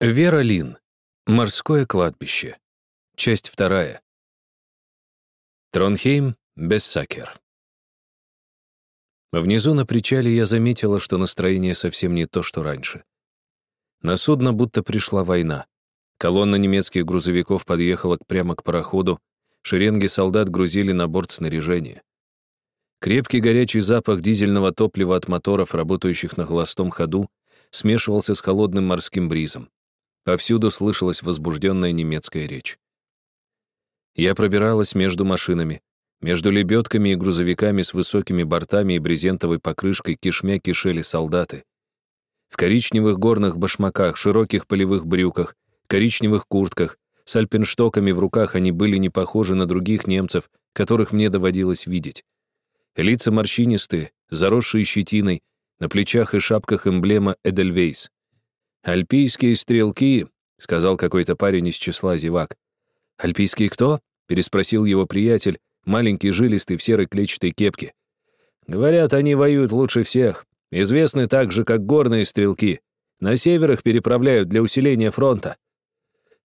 Вера Лин. Морское кладбище. Часть вторая. Тронхейм, Бессакер. Внизу на причале я заметила, что настроение совсем не то, что раньше. На судно будто пришла война. Колонна немецких грузовиков подъехала прямо к пароходу, шеренги солдат грузили на борт снаряжение. Крепкий горячий запах дизельного топлива от моторов, работающих на холостом ходу, смешивался с холодным морским бризом. Повсюду слышалась возбужденная немецкая речь. Я пробиралась между машинами, между лебедками и грузовиками с высокими бортами и брезентовой покрышкой кишмя кишели солдаты. В коричневых горных башмаках, широких полевых брюках, коричневых куртках, с альпинштоками в руках они были не похожи на других немцев, которых мне доводилось видеть. Лица морщинистые, заросшие щетиной, на плечах и шапках эмблема Эдельвейс. «Альпийские стрелки», — сказал какой-то парень из числа зевак. «Альпийские кто?» — переспросил его приятель, маленький жилистый в серой клетчатой кепке. «Говорят, они воюют лучше всех. Известны также, как горные стрелки. На север их переправляют для усиления фронта.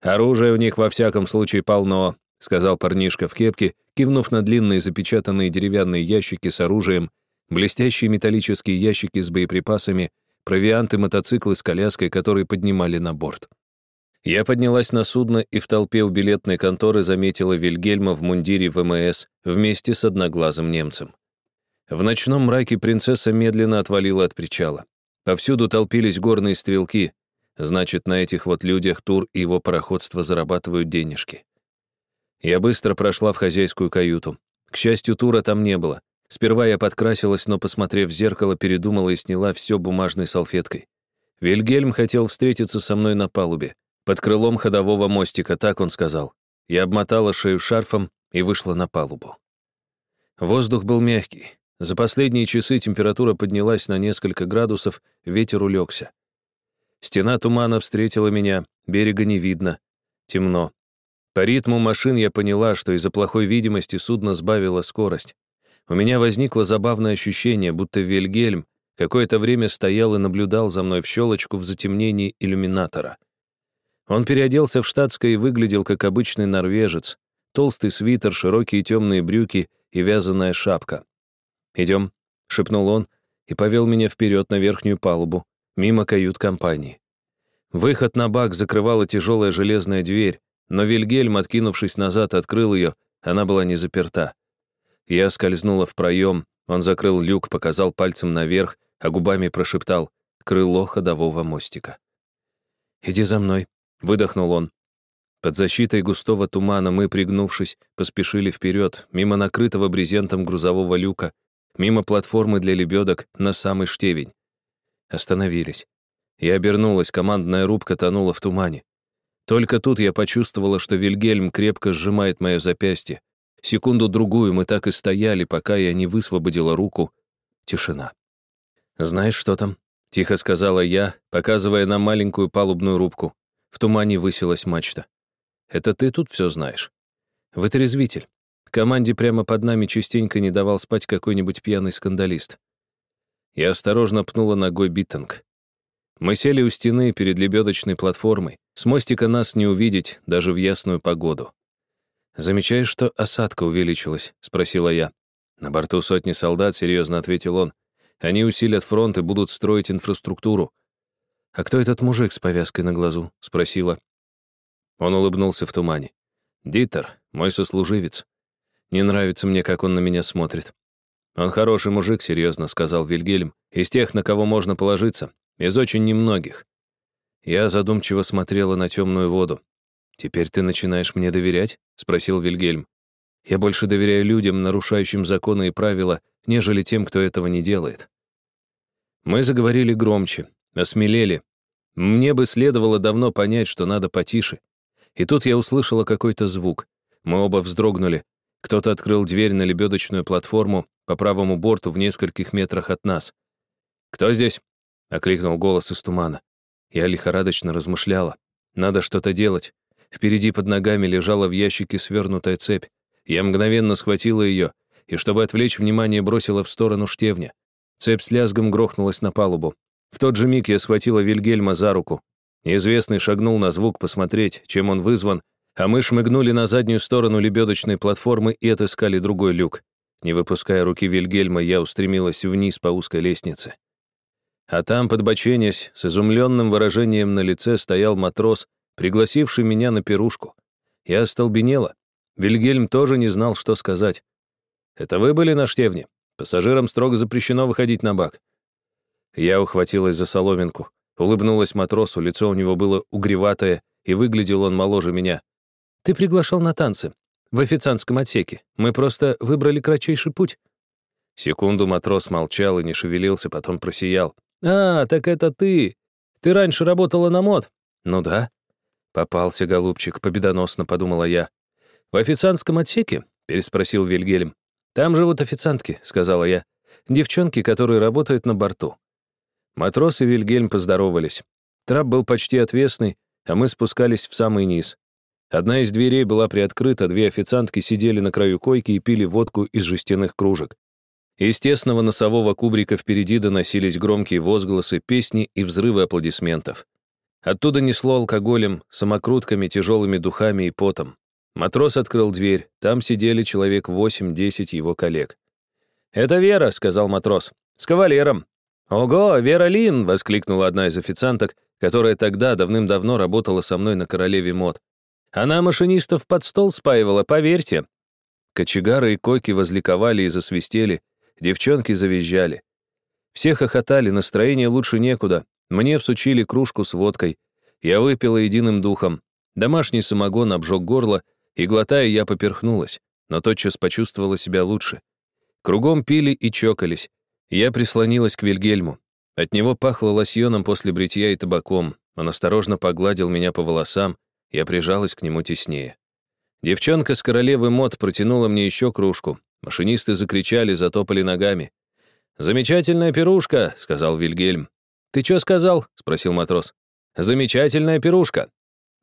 Оружия у них во всяком случае полно», — сказал парнишка в кепке, кивнув на длинные запечатанные деревянные ящики с оружием, блестящие металлические ящики с боеприпасами — провианты, мотоциклы с коляской, которые поднимали на борт. Я поднялась на судно и в толпе у билетной конторы заметила Вильгельма в мундире ВМС вместе с одноглазым немцем. В ночном мраке принцесса медленно отвалила от причала. Повсюду толпились горные стрелки. Значит, на этих вот людях Тур и его пароходство зарабатывают денежки. Я быстро прошла в хозяйскую каюту. К счастью, Тура там не было. Сперва я подкрасилась, но, посмотрев в зеркало, передумала и сняла все бумажной салфеткой. Вильгельм хотел встретиться со мной на палубе, под крылом ходового мостика, так он сказал. Я обмотала шею шарфом и вышла на палубу. Воздух был мягкий. За последние часы температура поднялась на несколько градусов, ветер улегся. Стена тумана встретила меня, берега не видно, темно. По ритму машин я поняла, что из-за плохой видимости судно сбавило скорость. У меня возникло забавное ощущение, будто Вильгельм какое-то время стоял и наблюдал за мной в щелочку в затемнении иллюминатора. Он переоделся в штатское и выглядел как обычный норвежец. Толстый свитер, широкие темные брюки и вязаная шапка. «Идем», — шепнул он и повел меня вперед на верхнюю палубу, мимо кают-компании. Выход на бак закрывала тяжелая железная дверь, но Вильгельм, откинувшись назад, открыл ее, она была не заперта. Я скользнула в проем, он закрыл люк, показал пальцем наверх, а губами прошептал «крыло ходового мостика». «Иди за мной», — выдохнул он. Под защитой густого тумана мы, пригнувшись, поспешили вперед, мимо накрытого брезентом грузового люка, мимо платформы для лебедок на самый штевень. Остановились. Я обернулась, командная рубка тонула в тумане. Только тут я почувствовала, что Вильгельм крепко сжимает мое запястье. Секунду-другую мы так и стояли, пока я не высвободила руку. Тишина. «Знаешь, что там?» — тихо сказала я, показывая на маленькую палубную рубку. В тумане высилась мачта. «Это ты тут все знаешь?» «Вытрезвитель. Команде прямо под нами частенько не давал спать какой-нибудь пьяный скандалист». Я осторожно пнула ногой битинг. Мы сели у стены перед лебедочной платформой. С мостика нас не увидеть даже в ясную погоду. «Замечаешь, что осадка увеличилась?» — спросила я. «На борту сотни солдат», — серьезно ответил он. «Они усилят фронт и будут строить инфраструктуру». «А кто этот мужик с повязкой на глазу?» — спросила. Он улыбнулся в тумане. «Дитер, мой сослуживец. Не нравится мне, как он на меня смотрит». «Он хороший мужик», — серьезно сказал Вильгельм. «Из тех, на кого можно положиться. Из очень немногих». Я задумчиво смотрела на темную воду. «Теперь ты начинаешь мне доверять?» — спросил Вильгельм. «Я больше доверяю людям, нарушающим законы и правила, нежели тем, кто этого не делает». Мы заговорили громче, осмелели. Мне бы следовало давно понять, что надо потише. И тут я услышала какой-то звук. Мы оба вздрогнули. Кто-то открыл дверь на лебедочную платформу по правому борту в нескольких метрах от нас. «Кто здесь?» — окликнул голос из тумана. Я лихорадочно размышляла. «Надо что-то делать. Впереди под ногами лежала в ящике свернутая цепь. Я мгновенно схватила ее и, чтобы отвлечь внимание, бросила в сторону штевня. Цепь с лязгом грохнулась на палубу. В тот же миг я схватила Вильгельма за руку. Неизвестный шагнул на звук посмотреть, чем он вызван, а мы шмыгнули на заднюю сторону лебедочной платформы и отыскали другой люк. Не выпуская руки Вильгельма, я устремилась вниз по узкой лестнице. А там, подбоченясь, с изумленным выражением на лице стоял матрос, пригласивший меня на пирушку. Я остолбенела. Вильгельм тоже не знал, что сказать. «Это вы были на штевне? Пассажирам строго запрещено выходить на бак». Я ухватилась за соломинку, улыбнулась матросу, лицо у него было угреватое, и выглядел он моложе меня. «Ты приглашал на танцы. В официантском отсеке. Мы просто выбрали кратчайший путь». Секунду матрос молчал и не шевелился, потом просиял. «А, так это ты! Ты раньше работала на мод?» «Ну да». «Попался, голубчик», — победоносно подумала я. «В официантском отсеке?» — переспросил Вильгельм. «Там живут официантки», — сказала я. «Девчонки, которые работают на борту». Матрос и Вильгельм поздоровались. Трап был почти отвесный, а мы спускались в самый низ. Одна из дверей была приоткрыта, две официантки сидели на краю койки и пили водку из жестяных кружек. Из тесного носового кубрика впереди доносились громкие возгласы, песни и взрывы аплодисментов. Оттуда несло алкоголем, самокрутками, тяжелыми духами и потом. Матрос открыл дверь, там сидели человек 8-10 его коллег. «Это Вера», — сказал матрос, — «с кавалером». «Ого, Вера Лин!» — воскликнула одна из официанток, которая тогда давным-давно работала со мной на Королеве мод. «Она машинистов под стол спаивала, поверьте». Кочегары и койки возликовали и засвистели, Девчонки завизжали. Все хохотали, настроение лучше некуда. Мне всучили кружку с водкой. Я выпила единым духом. Домашний самогон обжег горло, и, глотая, я поперхнулась, но тотчас почувствовала себя лучше. Кругом пили и чокались. Я прислонилась к Вильгельму. От него пахло лосьоном после бритья и табаком. Он осторожно погладил меня по волосам, я прижалась к нему теснее. Девчонка с королевы мод протянула мне еще кружку, Машинисты закричали, затопали ногами. «Замечательная пирушка», — сказал Вильгельм. «Ты что сказал?» — спросил матрос. «Замечательная пирушка».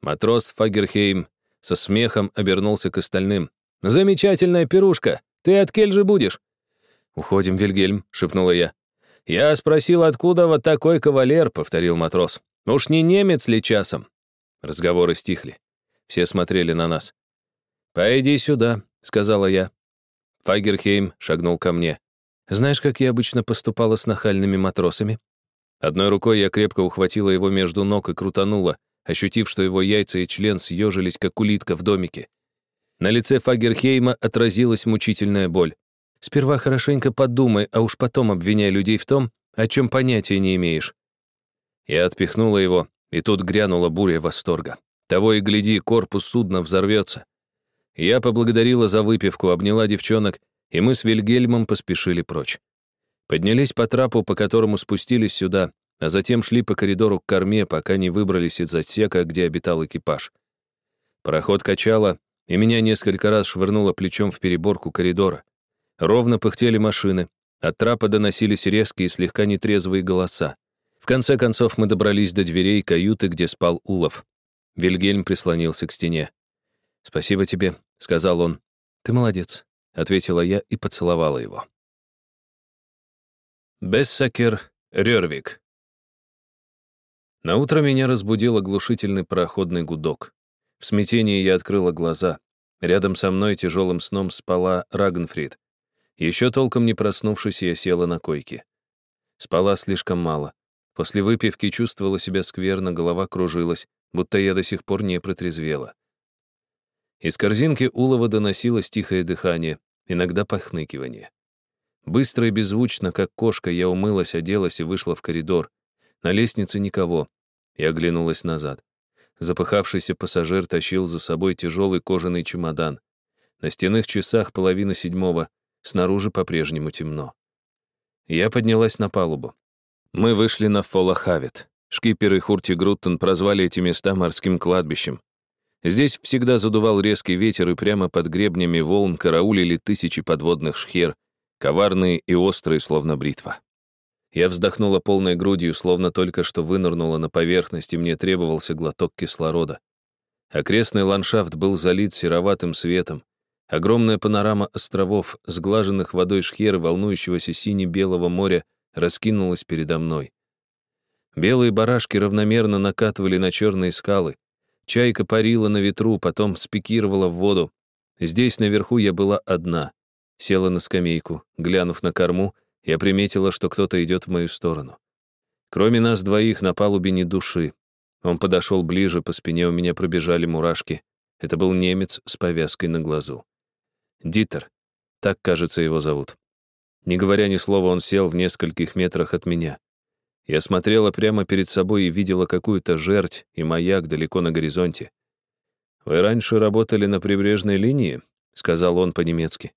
Матрос Фагерхейм со смехом обернулся к остальным. «Замечательная пирушка! Ты от кель же будешь?» «Уходим, Вильгельм», — шепнула я. «Я спросил, откуда вот такой кавалер», — повторил матрос. «Уж не немец ли часом?» Разговоры стихли. Все смотрели на нас. «Пойди сюда», — сказала я. Фагерхейм шагнул ко мне. «Знаешь, как я обычно поступала с нахальными матросами?» Одной рукой я крепко ухватила его между ног и крутанула, ощутив, что его яйца и член съежились, как улитка в домике. На лице Фагерхейма отразилась мучительная боль. «Сперва хорошенько подумай, а уж потом обвиняй людей в том, о чем понятия не имеешь». Я отпихнула его, и тут грянула буря восторга. Того и гляди, корпус судна взорвется. Я поблагодарила за выпивку, обняла девчонок, и мы с Вильгельмом поспешили прочь. Поднялись по трапу, по которому спустились сюда, а затем шли по коридору к корме, пока не выбрались из отсека, где обитал экипаж. Пароход качало, и меня несколько раз швырнуло плечом в переборку коридора. Ровно пыхтели машины, от трапа доносились резкие, слегка нетрезвые голоса. В конце концов мы добрались до дверей каюты, где спал Улов. Вильгельм прислонился к стене. «Спасибо тебе», — сказал он. «Ты молодец», — ответила я и поцеловала его. Бессакер Рёрвик. На утро меня разбудил оглушительный проходный гудок. В смятении я открыла глаза. Рядом со мной тяжелым сном спала Рагнфрид. Еще толком не проснувшись, я села на койке. Спала слишком мало. После выпивки чувствовала себя скверно, голова кружилась, будто я до сих пор не протрезвела. Из корзинки улова доносилось тихое дыхание, иногда похныкивание. Быстро и беззвучно, как кошка, я умылась, оделась и вышла в коридор. На лестнице никого. Я оглянулась назад. Запыхавшийся пассажир тащил за собой тяжелый кожаный чемодан. На стенных часах половина седьмого, снаружи по-прежнему темно. Я поднялась на палубу. Мы вышли на Фолахавит. Шкипер и Хурти Груттон прозвали эти места морским кладбищем. Здесь всегда задувал резкий ветер, и прямо под гребнями волн караулили тысячи подводных шхер, коварные и острые, словно бритва. Я вздохнула полной грудью, словно только что вынырнула на поверхность, и мне требовался глоток кислорода. Окрестный ландшафт был залит сероватым светом. Огромная панорама островов, сглаженных водой шхеры, волнующегося сине-белого моря, раскинулась передо мной. Белые барашки равномерно накатывали на черные скалы. Чайка парила на ветру, потом спикировала в воду. Здесь, наверху, я была одна. Села на скамейку. Глянув на корму, я приметила, что кто-то идет в мою сторону. Кроме нас двоих на палубе ни души. Он подошел ближе, по спине у меня пробежали мурашки. Это был немец с повязкой на глазу. Дитер. Так, кажется, его зовут. Не говоря ни слова, он сел в нескольких метрах от меня. Я смотрела прямо перед собой и видела какую-то жерть и маяк далеко на горизонте. «Вы раньше работали на прибрежной линии?» — сказал он по-немецки.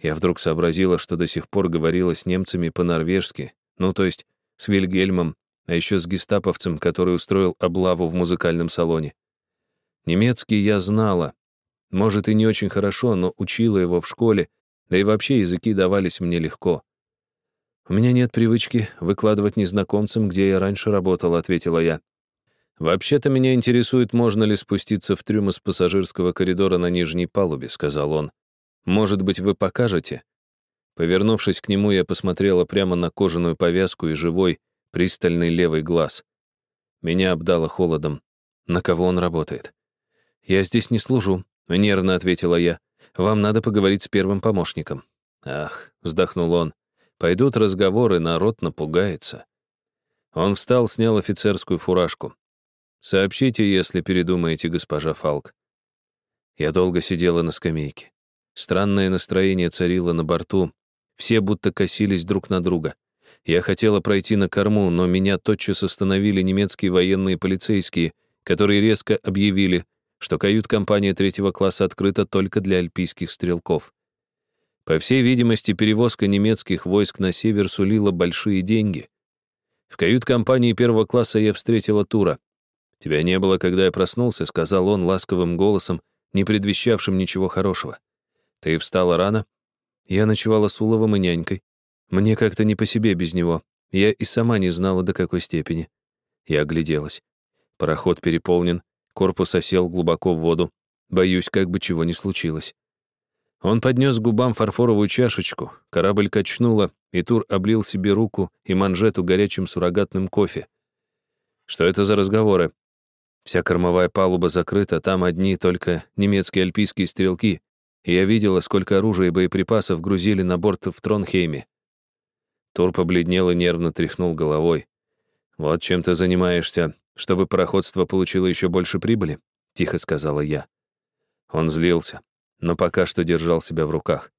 Я вдруг сообразила, что до сих пор говорила с немцами по-норвежски, ну, то есть с Вильгельмом, а еще с гестаповцем, который устроил облаву в музыкальном салоне. Немецкий я знала. Может, и не очень хорошо, но учила его в школе, да и вообще языки давались мне легко. «У меня нет привычки выкладывать незнакомцам, где я раньше работала», — ответила я. «Вообще-то меня интересует, можно ли спуститься в трюм из пассажирского коридора на нижней палубе», — сказал он. «Может быть, вы покажете?» Повернувшись к нему, я посмотрела прямо на кожаную повязку и живой, пристальный левый глаз. Меня обдало холодом. На кого он работает? «Я здесь не служу», — нервно ответила я. «Вам надо поговорить с первым помощником». «Ах», — вздохнул он, — «пойдут разговоры, народ напугается». Он встал, снял офицерскую фуражку. «Сообщите, если передумаете, госпожа Фалк». Я долго сидела на скамейке. Странное настроение царило на борту. Все будто косились друг на друга. Я хотела пройти на корму, но меня тотчас остановили немецкие военные полицейские, которые резко объявили, что кают-компания третьего класса открыта только для альпийских стрелков. По всей видимости, перевозка немецких войск на север сулила большие деньги. В кают-компании первого класса я встретила Тура. «Тебя не было, когда я проснулся», — сказал он ласковым голосом, не предвещавшим ничего хорошего. «Ты встала рано?» Я ночевала с Уловым и нянькой. Мне как-то не по себе без него. Я и сама не знала, до какой степени. Я огляделась. Пароход переполнен, корпус осел глубоко в воду. Боюсь, как бы чего ни случилось. Он поднес губам фарфоровую чашечку, корабль качнуло, и Тур облил себе руку и манжету горячим суррогатным кофе. Что это за разговоры? Вся кормовая палуба закрыта, там одни только немецкие альпийские стрелки, я видела, сколько оружия и боеприпасов грузили на борт в Тронхейме. Тур побледнел и нервно тряхнул головой. «Вот чем ты занимаешься, чтобы пароходство получило еще больше прибыли», — тихо сказала я. Он злился, но пока что держал себя в руках.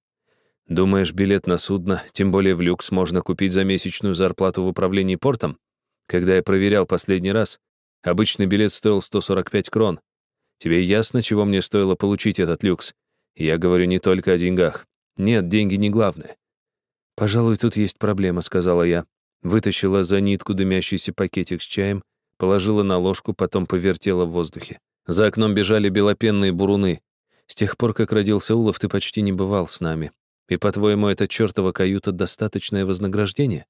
«Думаешь, билет на судно, тем более в люкс, можно купить за месячную зарплату в управлении портом? Когда я проверял последний раз, обычный билет стоил 145 крон. Тебе ясно, чего мне стоило получить этот люкс? Я говорю не только о деньгах. Нет, деньги не главное. «Пожалуй, тут есть проблема», — сказала я. Вытащила за нитку дымящийся пакетик с чаем, положила на ложку, потом повертела в воздухе. За окном бежали белопенные буруны. С тех пор, как родился Улов, ты почти не бывал с нами. И, по-твоему, эта чертова каюта — достаточное вознаграждение?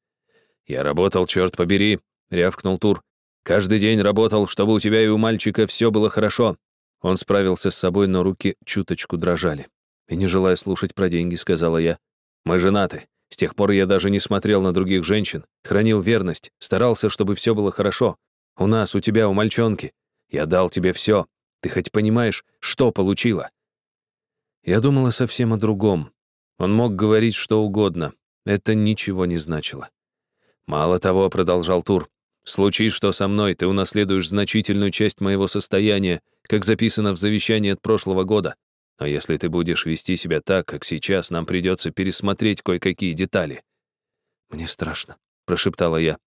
Я работал, черт побери, — рявкнул Тур. Каждый день работал, чтобы у тебя и у мальчика все было хорошо. Он справился с собой, но руки чуточку дрожали. И не желая слушать про деньги, сказала я. Мы женаты. С тех пор я даже не смотрел на других женщин, хранил верность, старался, чтобы все было хорошо. У нас, у тебя, у мальчонки. Я дал тебе все. Ты хоть понимаешь, что получила?» Я думала совсем о другом. Он мог говорить что угодно. Это ничего не значило. «Мало того», — продолжал Тур, «случись что со мной, ты унаследуешь значительную часть моего состояния, как записано в завещании от прошлого года. Но если ты будешь вести себя так, как сейчас, нам придется пересмотреть кое-какие детали». «Мне страшно», — прошептала я.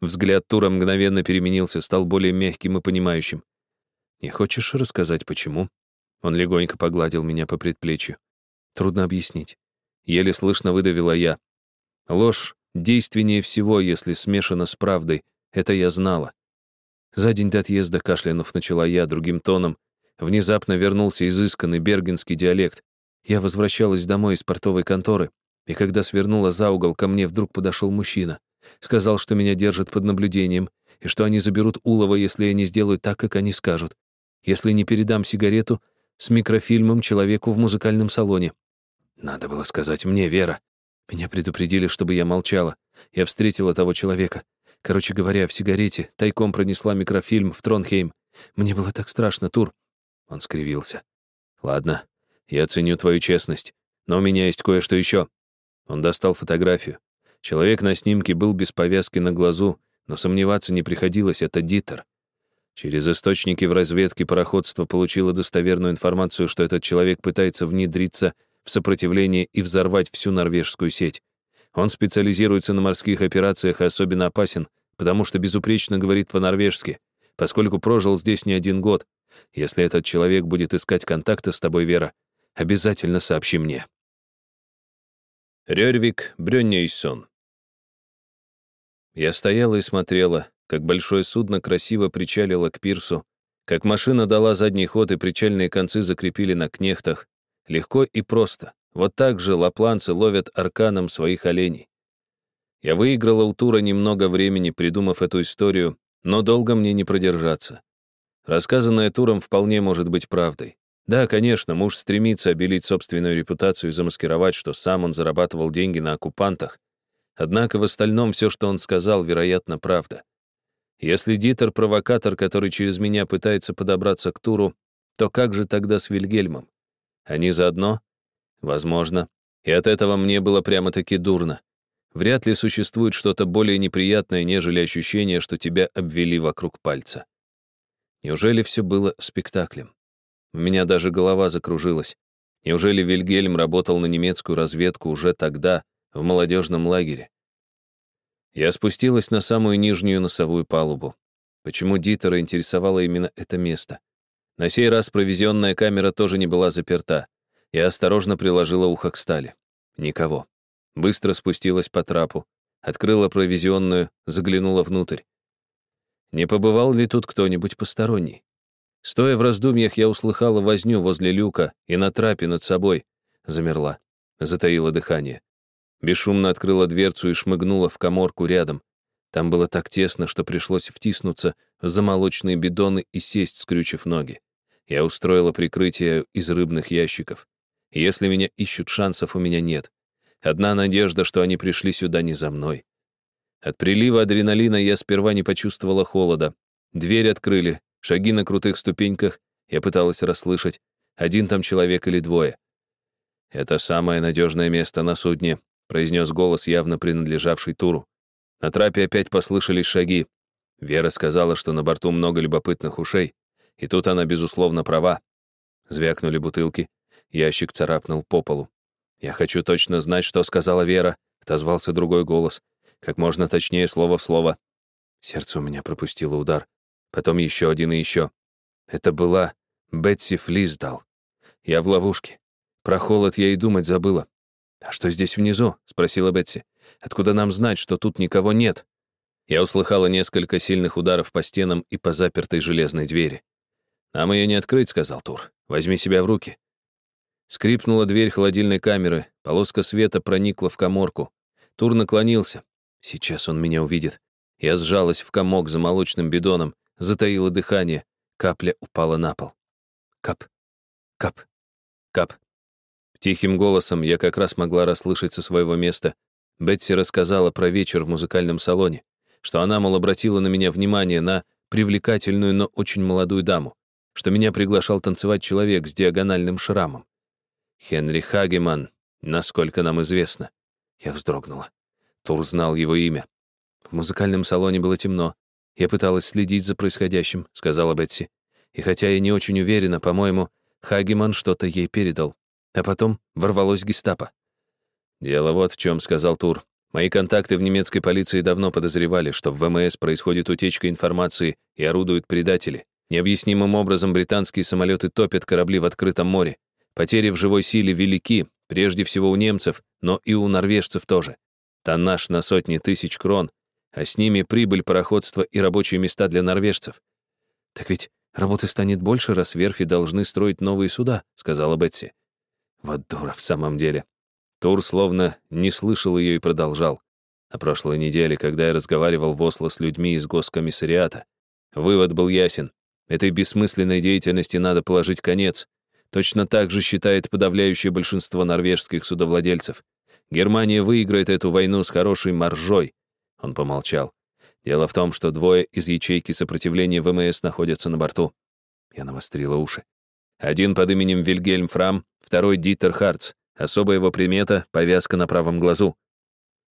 Взгляд Тура мгновенно переменился, стал более мягким и понимающим. «Не хочешь рассказать, почему?» Он легонько погладил меня по предплечью. Трудно объяснить. Еле слышно выдавила я. Ложь действеннее всего, если смешана с правдой. Это я знала. За день до отъезда кашлянув начала я другим тоном, Внезапно вернулся изысканный бергенский диалект. Я возвращалась домой из портовой конторы, и когда свернула за угол, ко мне вдруг подошел мужчина. Сказал, что меня держат под наблюдением, и что они заберут Улова, если я не сделаю так, как они скажут. Если не передам сигарету с микрофильмом человеку в музыкальном салоне. Надо было сказать мне, Вера. Меня предупредили, чтобы я молчала. Я встретила того человека. Короче говоря, в сигарете тайком пронесла микрофильм в Тронхейм. Мне было так страшно, Тур». Он скривился. «Ладно, я ценю твою честность, но у меня есть кое-что еще». Он достал фотографию. Человек на снимке был без повязки на глазу, но сомневаться не приходилось, это Дитер. Через источники в разведке пароходство получило достоверную информацию, что этот человек пытается внедриться в сопротивление и взорвать всю норвежскую сеть. Он специализируется на морских операциях и особенно опасен, потому что безупречно говорит по-норвежски, поскольку прожил здесь не один год. Если этот человек будет искать контакты с тобой, Вера, обязательно сообщи мне. Рёрвик Брённейсон Я стояла и смотрела, как большое судно красиво причалило к пирсу, как машина дала задний ход и причальные концы закрепили на кнехтах. Легко и просто. Вот так же лапланцы ловят арканом своих оленей. Я выиграла у Тура немного времени, придумав эту историю, но долго мне не продержаться. Рассказанное Туром вполне может быть правдой. Да, конечно, муж стремится обелить собственную репутацию и замаскировать, что сам он зарабатывал деньги на оккупантах. Однако в остальном все, что он сказал, вероятно, правда. Если Дитер — провокатор, который через меня пытается подобраться к Туру, то как же тогда с Вильгельмом? Они заодно? Возможно. И от этого мне было прямо-таки дурно. Вряд ли существует что-то более неприятное, нежели ощущение, что тебя обвели вокруг пальца. Неужели все было спектаклем? У меня даже голова закружилась. Неужели Вильгельм работал на немецкую разведку уже тогда, в молодежном лагере? Я спустилась на самую нижнюю носовую палубу. Почему Дитера интересовало именно это место? На сей раз провизионная камера тоже не была заперта. Я осторожно приложила ухо к стали. Никого. Быстро спустилась по трапу, открыла провизионную, заглянула внутрь. Не побывал ли тут кто-нибудь посторонний? Стоя в раздумьях, я услыхала возню возле люка и на трапе над собой. Замерла, затаила дыхание. Бесшумно открыла дверцу и шмыгнула в коморку рядом. Там было так тесно, что пришлось втиснуться в замолочные бидоны и сесть, скрючив ноги. Я устроила прикрытие из рыбных ящиков. Если меня ищут, шансов у меня нет. Одна надежда, что они пришли сюда не за мной. От прилива адреналина я сперва не почувствовала холода. Дверь открыли, шаги на крутых ступеньках. Я пыталась расслышать, один там человек или двое. «Это самое надежное место на судне», — произнес голос, явно принадлежавший Туру. На трапе опять послышались шаги. Вера сказала, что на борту много любопытных ушей. И тут она, безусловно, права. Звякнули бутылки. Ящик царапнул по полу. «Я хочу точно знать, что сказала Вера», — отозвался другой голос. Как можно точнее, слово в слово. Сердце у меня пропустило удар. Потом еще один и еще. Это была Бетси Флиздал. Я в ловушке. Про холод я и думать забыла. «А что здесь внизу?» — спросила Бетси. «Откуда нам знать, что тут никого нет?» Я услыхала несколько сильных ударов по стенам и по запертой железной двери. «Нам ее не открыть», — сказал Тур. «Возьми себя в руки». Скрипнула дверь холодильной камеры, полоска света проникла в коморку. Тур наклонился. Сейчас он меня увидит. Я сжалась в комок за молочным бидоном, затаила дыхание. Капля упала на пол. Кап, кап, кап. Тихим голосом я как раз могла расслышать со своего места. Бетси рассказала про вечер в музыкальном салоне, что она, мол, обратила на меня внимание на привлекательную, но очень молодую даму, что меня приглашал танцевать человек с диагональным шрамом. Хенри Хагеман, насколько нам известно. Я вздрогнула. Тур знал его имя. В музыкальном салоне было темно. Я пыталась следить за происходящим, сказала Бетси. И хотя я не очень уверена, по-моему, Хагеман что-то ей передал. А потом ворвалось гестапо. «Дело вот в чем», — сказал Тур. «Мои контакты в немецкой полиции давно подозревали, что в ВМС происходит утечка информации и орудуют предатели. Необъяснимым образом британские самолеты топят корабли в открытом море. Потери в живой силе велики, прежде всего у немцев, но и у норвежцев тоже. Тоннаж на сотни тысяч крон, а с ними прибыль пароходства и рабочие места для норвежцев. «Так ведь работы станет больше, раз верфи должны строить новые суда», — сказала Бетси. Вот дура в самом деле. Тур словно не слышал ее и продолжал. На прошлой неделе, когда я разговаривал в Осло с людьми из госкомиссариата, вывод был ясен. Этой бессмысленной деятельности надо положить конец. Точно так же считает подавляющее большинство норвежских судовладельцев. Германия выиграет эту войну с хорошей маржой. Он помолчал. Дело в том, что двое из ячейки сопротивления ВМС находятся на борту. Я навострила уши. Один под именем Вильгельм Фрам, второй Дитер Хартс. Особая его примета — повязка на правом глазу.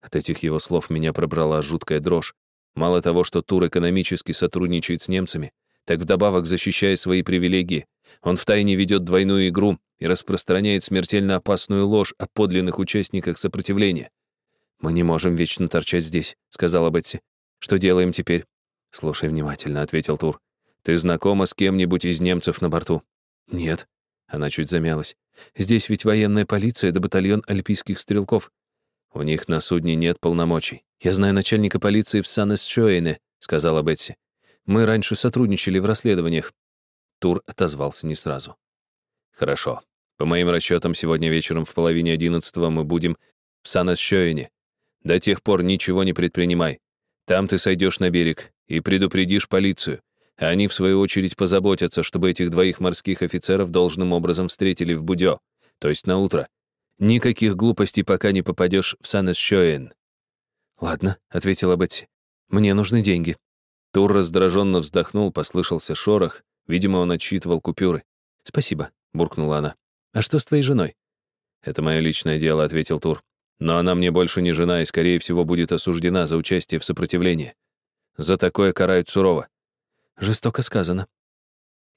От этих его слов меня пробрала жуткая дрожь. Мало того, что Тур экономически сотрудничает с немцами, так вдобавок защищая свои привилегии, он втайне ведет двойную игру и распространяет смертельно опасную ложь о подлинных участниках сопротивления. «Мы не можем вечно торчать здесь», — сказала Бетси. «Что делаем теперь?» «Слушай внимательно», — ответил Тур. «Ты знакома с кем-нибудь из немцев на борту?» «Нет». Она чуть замялась. «Здесь ведь военная полиция да батальон альпийских стрелков. У них на судне нет полномочий. Я знаю начальника полиции в Сан-Эсшоэне», — сказала Бетси. «Мы раньше сотрудничали в расследованиях». Тур отозвался не сразу. «Хорошо. По моим расчетам, сегодня вечером в половине одиннадцатого мы будем в Сан-Эсшоэне. До тех пор ничего не предпринимай. Там ты сойдешь на берег и предупредишь полицию. Они, в свою очередь, позаботятся, чтобы этих двоих морских офицеров должным образом встретили в Будё, то есть на утро. Никаких глупостей, пока не попадешь в Санэсшоэн. «Ладно», — ответила Бетси. «Мне нужны деньги». Тур раздраженно вздохнул, послышался шорох. Видимо, он отчитывал купюры. «Спасибо», — буркнула она. «А что с твоей женой?» «Это мое личное дело», — ответил Тур. Но она мне больше не жена и, скорее всего, будет осуждена за участие в сопротивлении. За такое карают сурово. Жестоко сказано.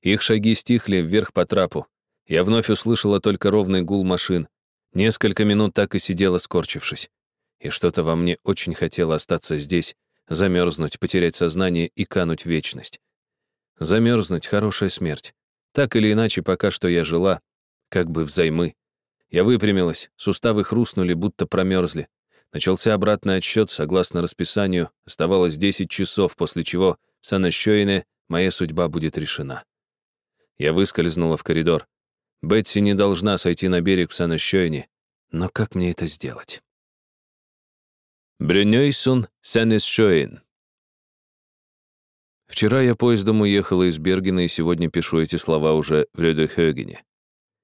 Их шаги стихли вверх по трапу. Я вновь услышала только ровный гул машин. Несколько минут так и сидела, скорчившись. И что-то во мне очень хотело остаться здесь, замерзнуть, потерять сознание и кануть в вечность. Замерзнуть — хорошая смерть. Так или иначе, пока что я жила, как бы взаймы. Я выпрямилась, суставы хрустнули, будто промерзли. Начался обратный отсчет, согласно расписанию, оставалось 10 часов, после чего в Санащоине моя судьба будет решена. Я выскользнула в коридор. Бетси не должна сойти на берег в Санащоине, но как мне это сделать? Брюнёйсун Санэсшоин. Вчера я поездом уехала из Бергена, и сегодня пишу эти слова уже в Рёдерхёгене.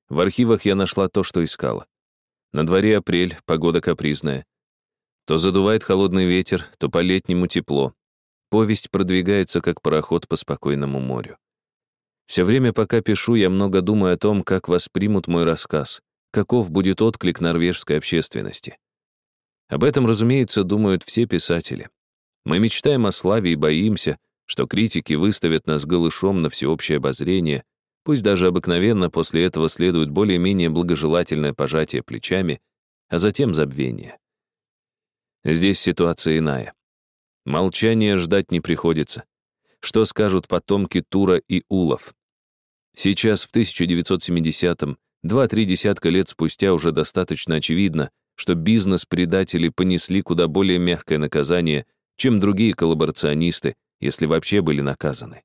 В архивах я нашла то, что искала. На дворе апрель, погода капризная. То задувает холодный ветер, то по-летнему тепло. Повесть продвигается, как пароход по спокойному морю. Все время, пока пишу, я много думаю о том, как воспримут мой рассказ, каков будет отклик норвежской общественности. Об этом, разумеется, думают все писатели. Мы мечтаем о славе и боимся, что критики выставят нас голышом на всеобщее обозрение, Пусть даже обыкновенно после этого следует более-менее благожелательное пожатие плечами, а затем забвение. Здесь ситуация иная. Молчание ждать не приходится. Что скажут потомки Тура и Улов? Сейчас, в 1970-м, два-три десятка лет спустя уже достаточно очевидно, что бизнес-предатели понесли куда более мягкое наказание, чем другие коллаборационисты, если вообще были наказаны.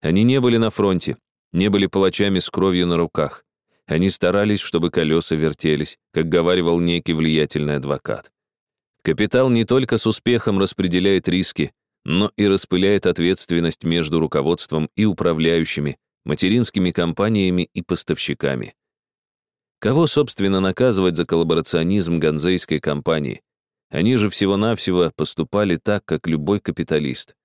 Они не были на фронте, не были палачами с кровью на руках. Они старались, чтобы колеса вертелись, как говаривал некий влиятельный адвокат. Капитал не только с успехом распределяет риски, но и распыляет ответственность между руководством и управляющими, материнскими компаниями и поставщиками. Кого, собственно, наказывать за коллаборационизм ганзейской компании? Они же всего-навсего поступали так, как любой капиталист.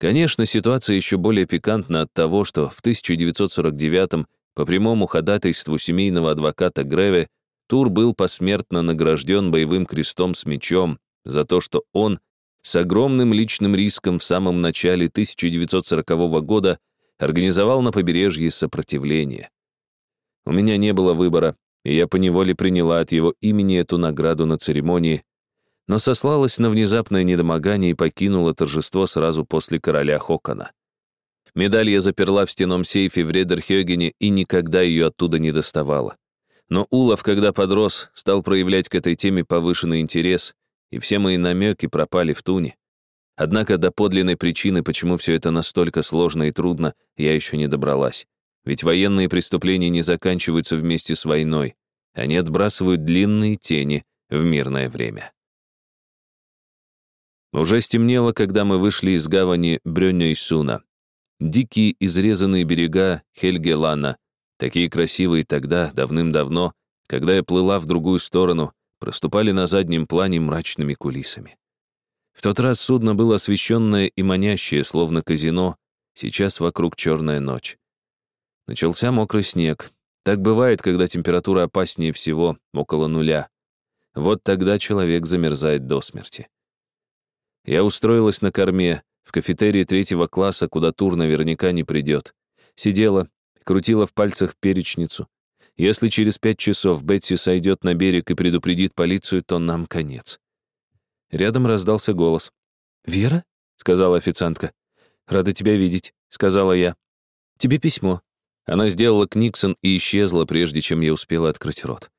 Конечно, ситуация еще более пикантна от того, что в 1949-м по прямому ходатайству семейного адвоката Греве Тур был посмертно награжден боевым крестом с мечом за то, что он с огромным личным риском в самом начале 1940 года организовал на побережье сопротивление. У меня не было выбора, и я поневоле приняла от его имени эту награду на церемонии, но сослалась на внезапное недомогание и покинула торжество сразу после короля Хокона. Медаль я заперла в стеном сейфе в Редерхёгене и никогда ее оттуда не доставала. Но Улов, когда подрос, стал проявлять к этой теме повышенный интерес, и все мои намеки пропали в туне. Однако до подлинной причины, почему все это настолько сложно и трудно, я еще не добралась. Ведь военные преступления не заканчиваются вместе с войной. Они отбрасывают длинные тени в мирное время. Уже стемнело, когда мы вышли из гавани Брёнёйсуна. Дикие изрезанные берега Хельгелана, такие красивые тогда, давным-давно, когда я плыла в другую сторону, проступали на заднем плане мрачными кулисами. В тот раз судно было освещенное и манящее, словно казино, сейчас вокруг черная ночь. Начался мокрый снег. Так бывает, когда температура опаснее всего, около нуля. Вот тогда человек замерзает до смерти. Я устроилась на корме, в кафетерии третьего класса, куда тур наверняка не придет. Сидела, крутила в пальцах перечницу. Если через пять часов Бетси сойдет на берег и предупредит полицию, то нам конец. Рядом раздался голос. «Вера?» — сказала официантка. «Рада тебя видеть», — сказала я. «Тебе письмо». Она сделала книксон и исчезла, прежде чем я успела открыть рот.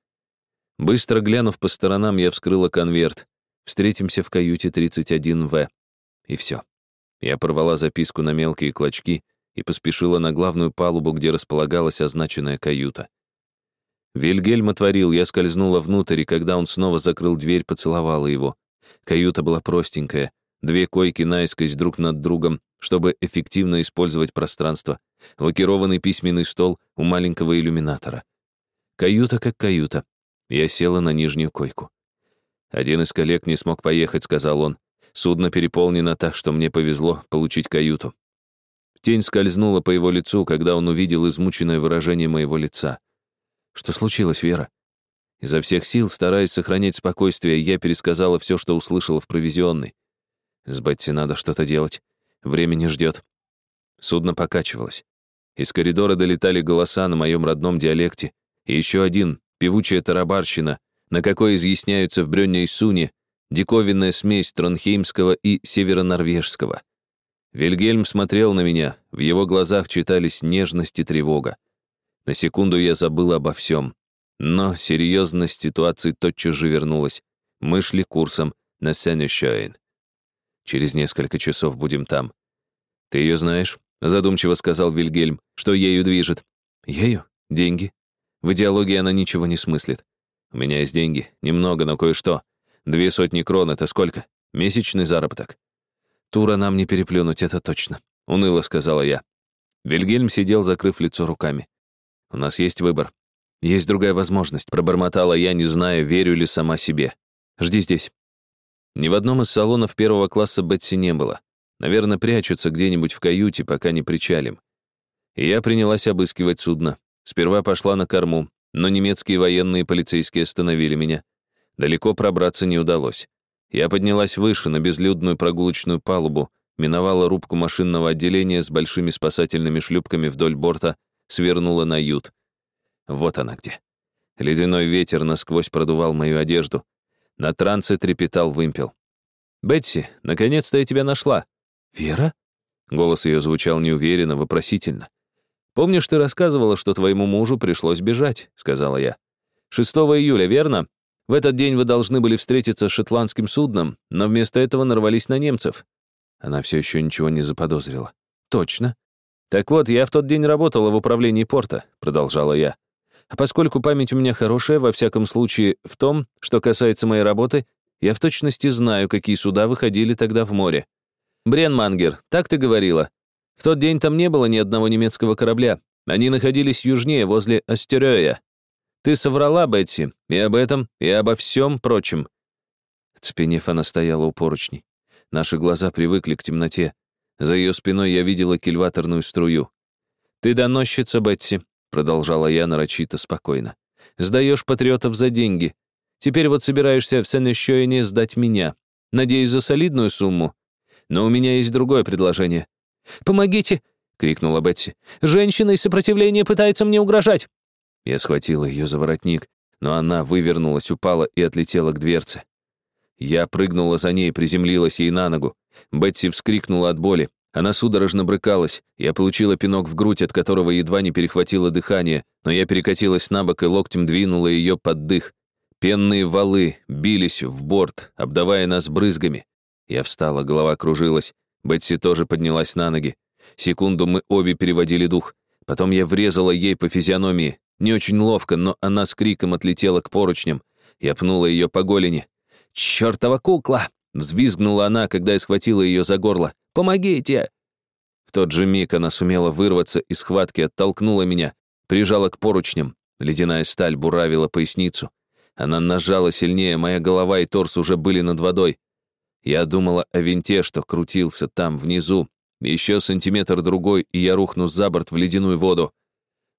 Быстро глянув по сторонам, я вскрыла конверт. Встретимся в каюте 31В. И все. Я порвала записку на мелкие клочки и поспешила на главную палубу, где располагалась означенная каюта. Вильгельм отворил, я скользнула внутрь, и когда он снова закрыл дверь, поцеловала его. Каюта была простенькая, две койки наискось друг над другом, чтобы эффективно использовать пространство, лакированный письменный стол у маленького иллюминатора. Каюта как каюта. Я села на нижнюю койку. «Один из коллег не смог поехать», — сказал он. «Судно переполнено так, что мне повезло получить каюту». Тень скользнула по его лицу, когда он увидел измученное выражение моего лица. «Что случилось, Вера?» Изо всех сил, стараясь сохранять спокойствие, я пересказала все, что услышала в провизионной. «С Бетти надо что-то делать. Время не ждет». Судно покачивалось. Из коридора долетали голоса на моем родном диалекте. И еще один, певучая тарабарщина — на какой изъясняются в Брённе и Суне диковинная смесь тронхеймского и северонорвежского. Вильгельм смотрел на меня, в его глазах читались нежность и тревога. На секунду я забыл обо всем. Но серьезность ситуации тотчас же вернулась. Мы шли курсом на Сенешоин. Через несколько часов будем там. Ты ее знаешь? Задумчиво сказал Вильгельм. Что ею движет? Ею? Деньги. В идеологии она ничего не смыслит. У меня есть деньги. Немного, но кое-что. Две сотни крон — это сколько? Месячный заработок. Тура нам не переплюнуть, это точно. Уныло сказала я. Вильгельм сидел, закрыв лицо руками. У нас есть выбор. Есть другая возможность, пробормотала я, не зная, верю ли сама себе. Жди здесь. Ни в одном из салонов первого класса Бетси не было. Наверное, прячутся где-нибудь в каюте, пока не причалим. И я принялась обыскивать судно. Сперва пошла на корму, но немецкие военные и полицейские остановили меня. Далеко пробраться не удалось. Я поднялась выше, на безлюдную прогулочную палубу, миновала рубку машинного отделения с большими спасательными шлюпками вдоль борта, свернула на ют. Вот она где. Ледяной ветер насквозь продувал мою одежду. На трансе трепетал вымпел. «Бетси, наконец-то я тебя нашла». «Вера?» Голос ее звучал неуверенно, вопросительно. «Помнишь, ты рассказывала, что твоему мужу пришлось бежать?» — сказала я. «6 июля, верно? В этот день вы должны были встретиться с шотландским судном, но вместо этого нарвались на немцев». Она все еще ничего не заподозрила. «Точно. Так вот, я в тот день работала в управлении порта», — продолжала я. «А поскольку память у меня хорошая, во всяком случае, в том, что касается моей работы, я в точности знаю, какие суда выходили тогда в море. Бренмангер, так ты говорила?» В тот день там не было ни одного немецкого корабля. Они находились южнее, возле Астерёя. Ты соврала, Бетси, и об этом, и обо всем прочем». Цепенев, она стояла у поручней. Наши глаза привыкли к темноте. За ее спиной я видела кильваторную струю. «Ты доносчица, Бетси», — продолжала я нарочито спокойно. «Сдаешь патриотов за деньги. Теперь вот собираешься в Сен-Ищоине сдать меня. Надеюсь, за солидную сумму. Но у меня есть другое предложение. «Помогите!» — крикнула Бетси. «Женщина из сопротивления пытается мне угрожать!» Я схватила ее за воротник, но она вывернулась, упала и отлетела к дверце. Я прыгнула за ней, приземлилась ей на ногу. Бетси вскрикнула от боли. Она судорожно брыкалась. Я получила пинок в грудь, от которого едва не перехватило дыхание, но я перекатилась на бок и локтем двинула ее под дых. Пенные валы бились в борт, обдавая нас брызгами. Я встала, голова кружилась. Бетси тоже поднялась на ноги. Секунду мы обе переводили дух. Потом я врезала ей по физиономии. Не очень ловко, но она с криком отлетела к поручням. Я пнула ее по голени. «Чёртова кукла!» — взвизгнула она, когда я схватила ее за горло. «Помогите!» В тот же миг она сумела вырваться из схватки, оттолкнула меня, прижала к поручням. Ледяная сталь буравила поясницу. Она нажала сильнее, моя голова и торс уже были над водой. Я думала о винте, что крутился там, внизу. Еще сантиметр-другой, и я рухну за борт в ледяную воду.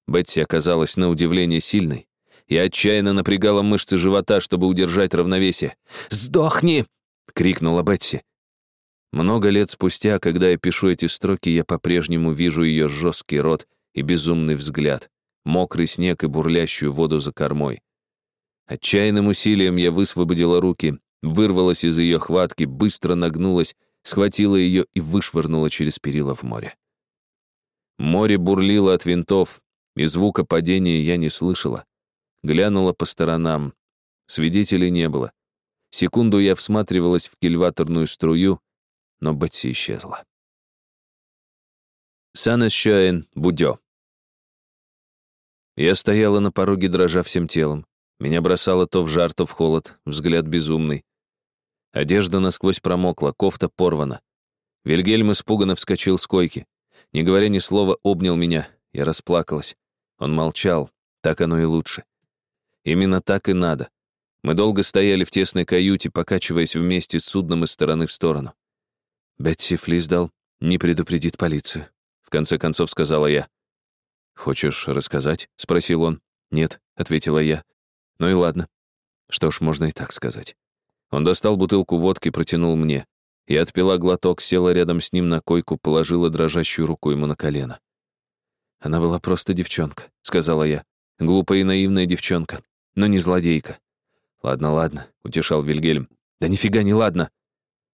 Бетси оказалась на удивление сильной. Я отчаянно напрягала мышцы живота, чтобы удержать равновесие. «Сдохни!» — крикнула Бетси. Много лет спустя, когда я пишу эти строки, я по-прежнему вижу ее жесткий рот и безумный взгляд, мокрый снег и бурлящую воду за кормой. Отчаянным усилием я высвободила руки, вырвалась из ее хватки, быстро нагнулась, схватила ее и вышвырнула через перила в море. Море бурлило от винтов, и звука падения я не слышала. Глянула по сторонам. Свидетелей не было. Секунду я всматривалась в кильваторную струю, но Бетси исчезла. Санэсчоэн Будё. Я стояла на пороге, дрожа всем телом. Меня бросало то в жар, то в холод, взгляд безумный. Одежда насквозь промокла, кофта порвана. Вильгельм испуганно вскочил с койки. Не говоря ни слова, обнял меня. Я расплакалась. Он молчал. Так оно и лучше. Именно так и надо. Мы долго стояли в тесной каюте, покачиваясь вместе с судном из стороны в сторону. Бетси Флисдал не предупредит полицию. В конце концов сказала я. «Хочешь рассказать?» — спросил он. «Нет», — ответила я. «Ну и ладно. Что ж, можно и так сказать». Он достал бутылку водки, протянул мне. Я отпила глоток, села рядом с ним на койку, положила дрожащую руку ему на колено. «Она была просто девчонка», — сказала я. «Глупая и наивная девчонка но не злодейка. «Ладно, ладно», — утешал Вильгельм. «Да нифига не ладно!»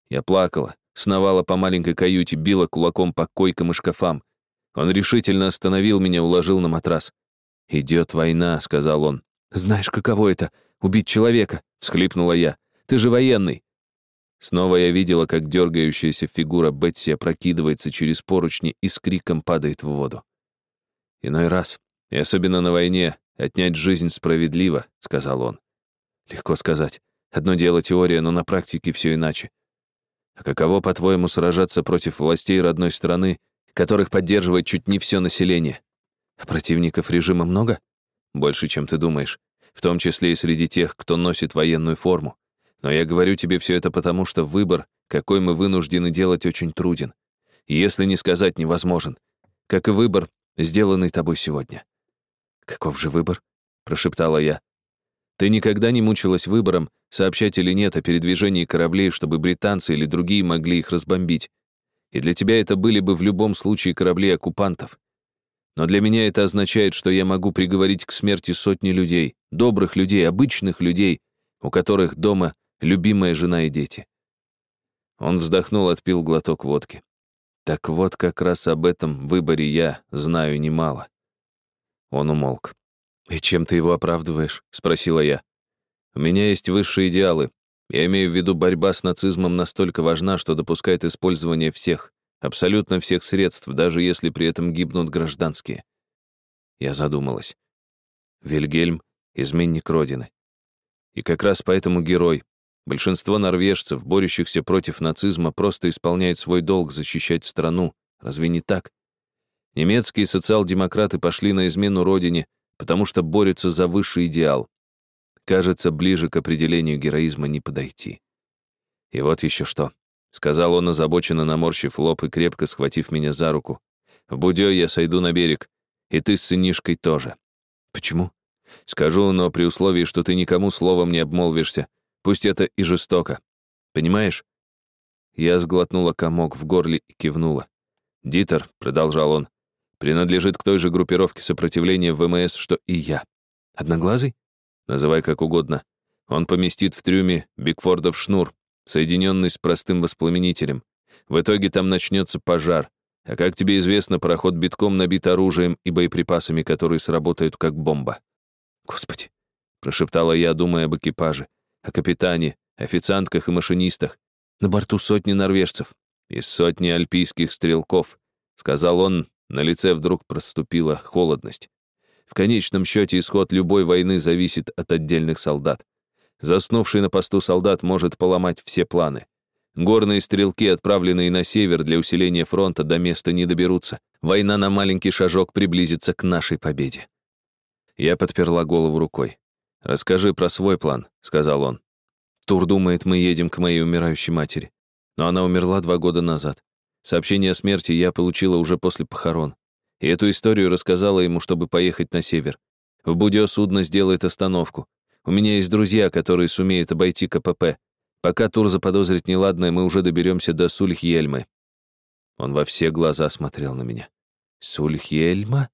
Я плакала, сновала по маленькой каюте, била кулаком по койкам и шкафам. Он решительно остановил меня, уложил на матрас. «Идет война», — сказал он. «Знаешь, каково это — убить человека?» — всхлипнула я. «Ты же военный». Снова я видела, как дергающаяся фигура Бетси опрокидывается через поручни и с криком падает в воду. Иной раз, и особенно на войне, «Отнять жизнь справедливо», — сказал он. Легко сказать. Одно дело теория, но на практике все иначе. А каково, по-твоему, сражаться против властей родной страны, которых поддерживает чуть не все население? А противников режима много? Больше, чем ты думаешь. В том числе и среди тех, кто носит военную форму. Но я говорю тебе все это потому, что выбор, какой мы вынуждены делать, очень труден. Если не сказать, невозможен. Как и выбор, сделанный тобой сегодня. «Каков же выбор?» — прошептала я. «Ты никогда не мучилась выбором, сообщать или нет о передвижении кораблей, чтобы британцы или другие могли их разбомбить. И для тебя это были бы в любом случае корабли оккупантов. Но для меня это означает, что я могу приговорить к смерти сотни людей, добрых людей, обычных людей, у которых дома любимая жена и дети». Он вздохнул, отпил глоток водки. Так вот, как раз об этом выборе я знаю немало. Он умолк. «И чем ты его оправдываешь?» — спросила я. «У меня есть высшие идеалы. Я имею в виду, борьба с нацизмом настолько важна, что допускает использование всех, абсолютно всех средств, даже если при этом гибнут гражданские». Я задумалась. Вильгельм — изменник Родины. И как раз поэтому герой. Большинство норвежцев, борющихся против нацизма, просто исполняют свой долг защищать страну. Разве не так? Немецкие социал-демократы пошли на измену родине, потому что борются за высший идеал. Кажется, ближе к определению героизма не подойти. И вот еще что. Сказал он, озабоченно наморщив лоб и крепко схватив меня за руку. В Будё я сойду на берег, и ты с сынишкой тоже. Почему? Скажу, но при условии, что ты никому словом не обмолвишься. Пусть это и жестоко. Понимаешь? Я сглотнула комок в горле и кивнула. «Дитер», — продолжал он, принадлежит к той же группировке сопротивления ВМС, что и я. Одноглазый? Называй как угодно. Он поместит в трюме Бигфордов шнур, соединенный с простым воспламенителем. В итоге там начнется пожар. А как тебе известно, пароход битком набит оружием и боеприпасами, которые сработают как бомба. Господи, прошептала я, думая об экипаже, о капитане, официантках и машинистах. На борту сотни норвежцев и сотни альпийских стрелков, сказал он, на лице вдруг проступила холодность. В конечном счете исход любой войны зависит от отдельных солдат. Заснувший на посту солдат может поломать все планы. Горные стрелки, отправленные на север для усиления фронта, до места не доберутся. Война на маленький шажок приблизится к нашей победе. Я подперла голову рукой. «Расскажи про свой план», — сказал он. «Тур думает, мы едем к моей умирающей матери. но она умерла два года назад. Сообщение о смерти я получила уже после похорон. И эту историю рассказала ему, чтобы поехать на север. В Будео судно сделает остановку. У меня есть друзья, которые сумеют обойти КПП. Пока Тур заподозрит неладное, мы уже доберемся до Сульхьельмы. Он во все глаза смотрел на меня. Сульхьельма?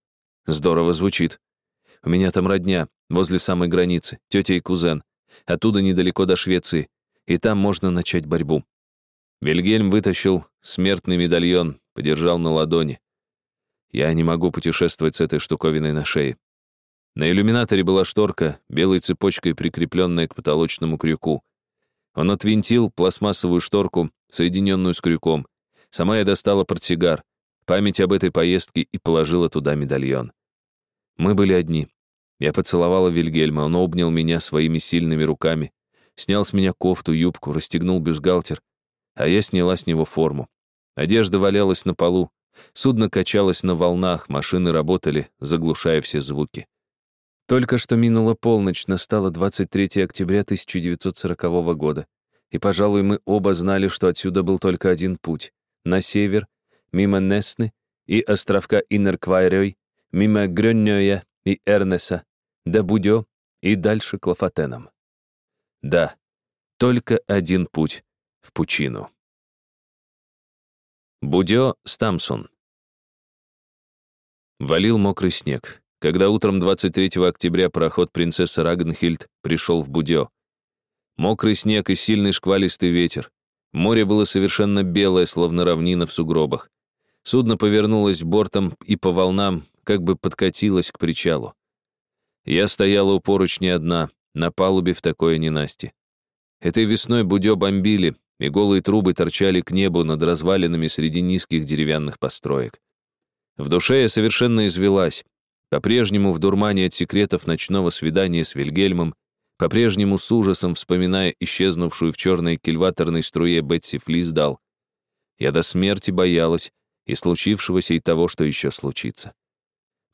Здорово звучит. У меня там родня, возле самой границы, тетя и кузен. Оттуда недалеко до Швеции. И там можно начать борьбу. Вильгельм вытащил смертный медальон, подержал на ладони. Я не могу путешествовать с этой штуковиной на шее. На иллюминаторе была шторка, белой цепочкой прикрепленная к потолочному крюку. Он отвинтил пластмассовую шторку, соединенную с крюком. Сама я достала портсигар, память об этой поездке и положила туда медальон. Мы были одни. Я поцеловала Вильгельма, он обнял меня своими сильными руками, снял с меня кофту, юбку, расстегнул бюстгальтер, а я сняла с него форму. Одежда валялась на полу, судно качалось на волнах, машины работали, заглушая все звуки. Только что минула полночь, настало 23 октября 1940 года, и, пожалуй, мы оба знали, что отсюда был только один путь — на север, мимо Несны и островка Иннерквайрёй, мимо Грённёя и Эрнеса, до Будё и дальше к Лафатенам. Да, только один путь в пучину. Будё Стамсон. Валил мокрый снег, когда утром 23 октября пароход принцесса Рагнхильд пришел в Будё. Мокрый снег и сильный шквалистый ветер. Море было совершенно белое, словно равнина в сугробах. Судно повернулось бортом и по волнам как бы подкатилось к причалу. Я стояла у поручни одна, на палубе в такое ненасти. Этой весной будё бомбили, и голые трубы торчали к небу над развалинами среди низких деревянных построек. В душе я совершенно извелась, по-прежнему в дурмане от секретов ночного свидания с Вильгельмом, по-прежнему с ужасом вспоминая исчезнувшую в черной кильваторной струе Бетси Флиздал. Я до смерти боялась и случившегося, и того, что еще случится.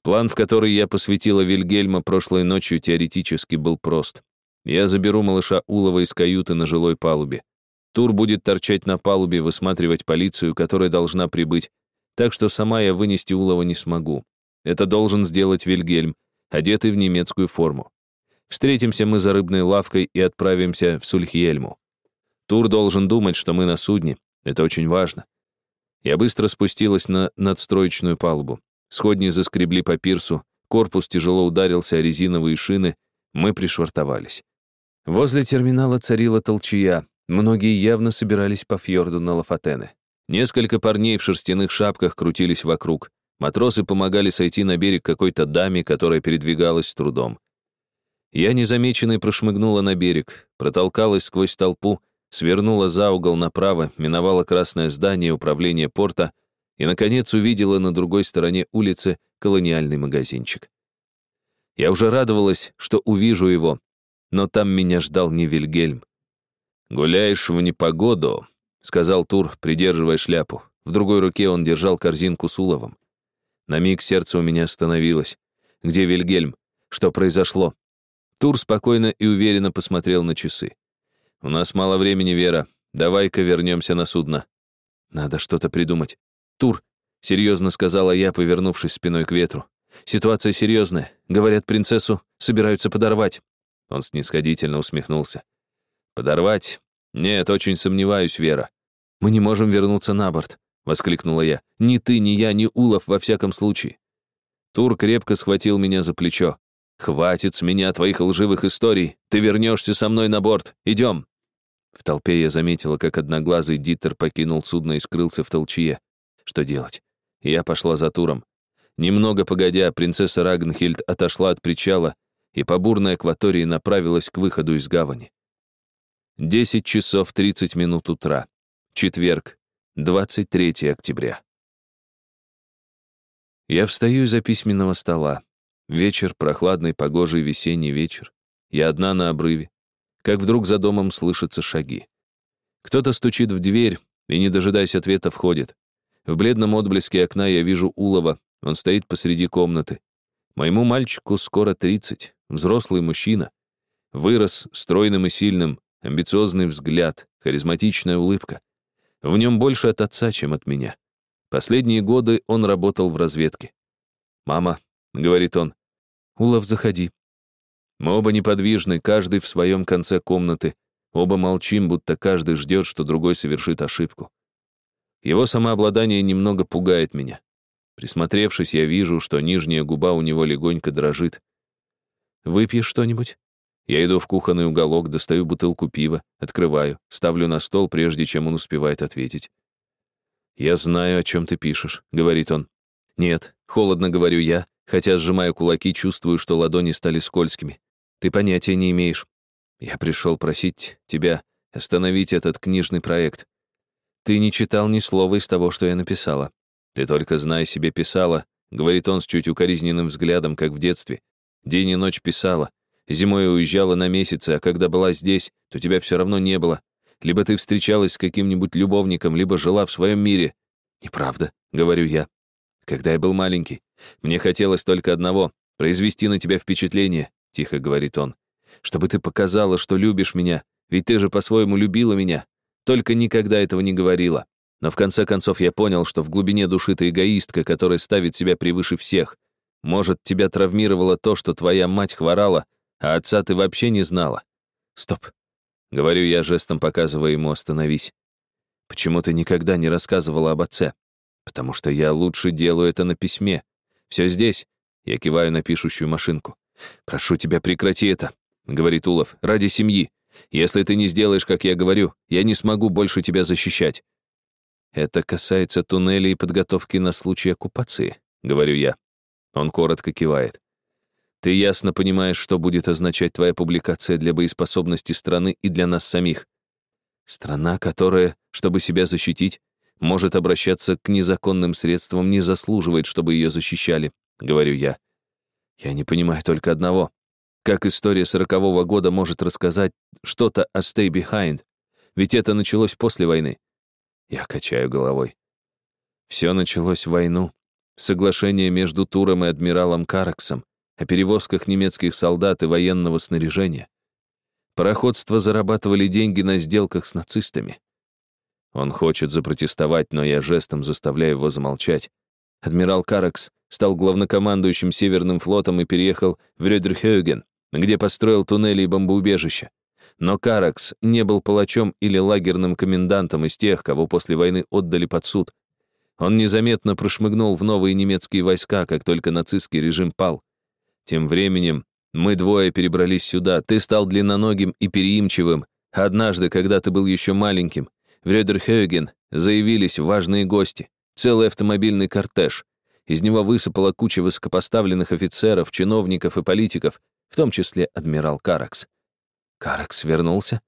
План, в который я посвятила Вильгельма прошлой ночью, теоретически был прост. Я заберу малыша Улова из каюты на жилой палубе. Тур будет торчать на палубе, высматривать полицию, которая должна прибыть, так что сама я вынести Улова не смогу. Это должен сделать Вильгельм, одетый в немецкую форму. Встретимся мы за рыбной лавкой и отправимся в Сульхиельму. Тур должен думать, что мы на судне. Это очень важно. Я быстро спустилась на надстроечную палубу. Сходни заскребли по пирсу, корпус тяжело ударился о резиновые шины, мы пришвартовались. Возле терминала царила толчья, многие явно собирались по фьорду на Лафатены. Несколько парней в шерстяных шапках крутились вокруг. Матросы помогали сойти на берег какой-то даме, которая передвигалась с трудом. Я незамеченной прошмыгнула на берег, протолкалась сквозь толпу, свернула за угол направо, миновала красное здание управления порта и, наконец, увидела на другой стороне улицы колониальный магазинчик. Я уже радовалась, что увижу его, но там меня ждал не Вильгельм. «Гуляешь в непогоду», — сказал Тур, придерживая шляпу. В другой руке он держал корзинку с уловом. На миг сердце у меня остановилось. «Где Вильгельм? Что произошло?» Тур спокойно и уверенно посмотрел на часы. «У нас мало времени, Вера. Давай-ка вернемся на судно. Надо что-то придумать. «Тур», — серьезно сказала я, повернувшись спиной к ветру. «Ситуация серьезная. Говорят, принцессу собираются подорвать». Он снисходительно усмехнулся. «Подорвать? Нет, очень сомневаюсь, Вера. Мы не можем вернуться на борт», — воскликнула я. «Ни ты, ни я, ни Улов, во всяком случае». Тур крепко схватил меня за плечо. «Хватит с меня твоих лживых историй. Ты вернешься со мной на борт. Идем». В толпе я заметила, как одноглазый Диттер покинул судно и скрылся в толчье. Что делать? Я пошла за туром. Немного погодя, принцесса Рагнхильд отошла от причала и по бурной акватории направилась к выходу из гавани. 10 часов 30 минут утра. Четверг, 23 октября. Я встаю из-за письменного стола. Вечер, прохладный, погожий весенний вечер. Я одна на обрыве. Как вдруг за домом слышатся шаги. Кто-то стучит в дверь и, не дожидаясь ответа, входит. В бледном отблеске окна я вижу Улова. Он стоит посреди комнаты. Моему мальчику скоро 30, взрослый мужчина. Вырос стройным и сильным, амбициозный взгляд, харизматичная улыбка. В нем больше от отца, чем от меня. Последние годы он работал в разведке. «Мама», — говорит он, — «Улов, заходи». Мы оба неподвижны, каждый в своем конце комнаты, оба молчим, будто каждый ждет, что другой совершит ошибку. Его самообладание немного пугает меня. Присмотревшись, я вижу, что нижняя губа у него легонько дрожит. «Выпьешь что-нибудь?» Я иду в кухонный уголок, достаю бутылку пива, открываю, ставлю на стол, прежде чем он успевает ответить. «Я знаю, о чем ты пишешь», — говорит он. «Нет», — холодно говорю я, хотя сжимаю кулаки, чувствую, что ладони стали скользкими. «Ты понятия не имеешь. Я пришел просить тебя остановить этот книжный проект. Ты не читал ни слова из того, что я написала. Ты только, знай себе, писала», — говорит он с чуть укоризненным взглядом, как в детстве. «День и ночь писала. Зимой уезжала на месяцы, а когда была здесь, то тебя все равно не было. Либо ты встречалась с каким-нибудь любовником, либо жила в своем мире. Неправда, говорю я. Когда я был маленький, мне хотелось только одного — произвести на тебя впечатление, тихо говорит он. Чтобы ты показала, что любишь меня, ведь ты же по-своему любила меня. Только никогда этого не говорила. Но в конце концов я понял, что в глубине души ты эгоистка, которая ставит себя превыше всех. Может, тебя травмировало то, что твоя мать хворала, а отца ты вообще не знала. Стоп. Говорю я, жестом показывая ему «остановись». Почему ты никогда не рассказывала об отце? Потому что я лучше делаю это на письме. Все здесь. Я киваю на пишущую машинку. «Прошу тебя, прекрати это», — говорит Улов, — «ради семьи. Если ты не сделаешь, как я говорю, я не смогу больше тебя защищать». «Это касается туннелей и подготовки на случай оккупации», — говорю я. Он коротко кивает. Ты ясно понимаешь, что будет означать твоя публикация для боеспособности страны и для нас самих. Страна, которая, чтобы себя защитить, может обращаться к незаконным средствам, не заслуживает, чтобы ее защищали, говорю я. Я не понимаю только одного. Как история сорокового года может рассказать что-то о Stay Behind? Ведь это началось после войны. Я качаю головой. Все началось в войну. Соглашение между Туром и адмиралом Караксом о перевозках немецких солдат и военного снаряжения. Пароходства зарабатывали деньги на сделках с нацистами. Он хочет запротестовать, но я жестом заставляю его замолчать. Адмирал Каракс стал главнокомандующим Северным флотом и переехал в Рёдерхёген, где построил туннели и бомбоубежища. Но Каракс не был палачом или лагерным комендантом из тех, кого после войны отдали под суд. Он незаметно прошмыгнул в новые немецкие войска, как только нацистский режим пал. Тем временем мы двое перебрались сюда. Ты стал длинноногим и переимчивым. Однажды, когда ты был еще маленьким, в Рёдерхёген заявились важные гости. Целый автомобильный кортеж. Из него высыпала куча высокопоставленных офицеров, чиновников и политиков, в том числе адмирал Каракс. Каракс вернулся?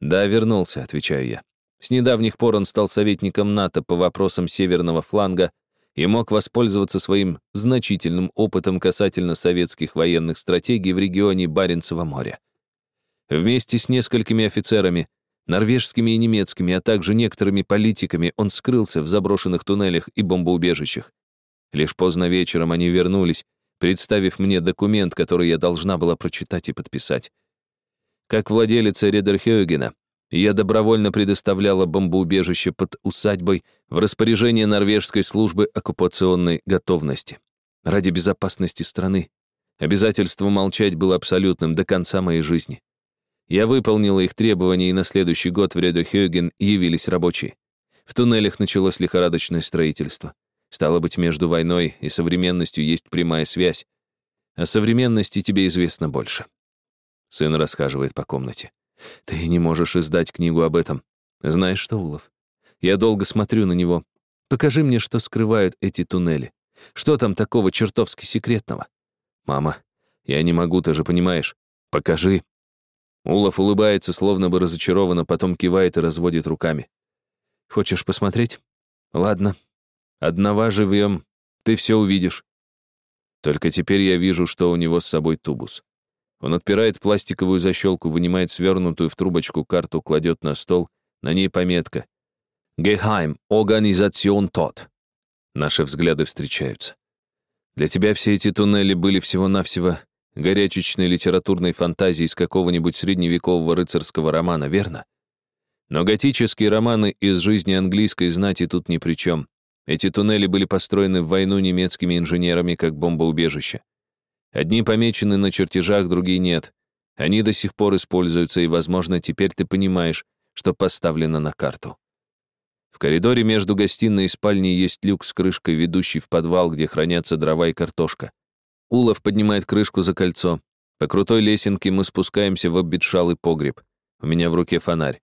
Да, вернулся, отвечаю я. С недавних пор он стал советником НАТО по вопросам северного фланга и мог воспользоваться своим значительным опытом касательно советских военных стратегий в регионе Баренцева моря. Вместе с несколькими офицерами, норвежскими и немецкими, а также некоторыми политиками он скрылся в заброшенных туннелях и бомбоубежищах. Лишь поздно вечером они вернулись, представив мне документ, который я должна была прочитать и подписать. Как владелица Редерхёгена, я добровольно предоставляла бомбоубежище под усадьбой в распоряжение норвежской службы оккупационной готовности. Ради безопасности страны. Обязательство молчать было абсолютным до конца моей жизни. Я выполнила их требования, и на следующий год в Редохёген явились рабочие. В туннелях началось лихорадочное строительство. Стало быть, между войной и современностью есть прямая связь. О современности тебе известно больше. Сын расхаживает по комнате. Ты не можешь издать книгу об этом. Знаешь что, Улов? Я долго смотрю на него. Покажи мне, что скрывают эти туннели. Что там такого чертовски секретного? Мама, я не могу, ты же понимаешь. Покажи. Улов улыбается, словно бы разочарованно, потом кивает и разводит руками. Хочешь посмотреть? Ладно. Одного живьем, ты все увидишь. Только теперь я вижу, что у него с собой тубус. Он отпирает пластиковую защелку, вынимает свернутую в трубочку карту, кладет на стол. На ней пометка. «Geheim, Organisation тот». Наши взгляды встречаются. Для тебя все эти туннели были всего-навсего горячечной литературной фантазией из какого-нибудь средневекового рыцарского романа, верно? Но готические романы из жизни английской знати тут ни при чем. Эти туннели были построены в войну немецкими инженерами как бомбоубежище. Одни помечены на чертежах, другие нет. Они до сих пор используются, и, возможно, теперь ты понимаешь, что поставлено на карту. В коридоре между гостиной и спальней есть люк с крышкой, ведущий в подвал, где хранятся дрова и картошка. Улов поднимает крышку за кольцо. По крутой лесенке мы спускаемся в обветшалый погреб. У меня в руке фонарь.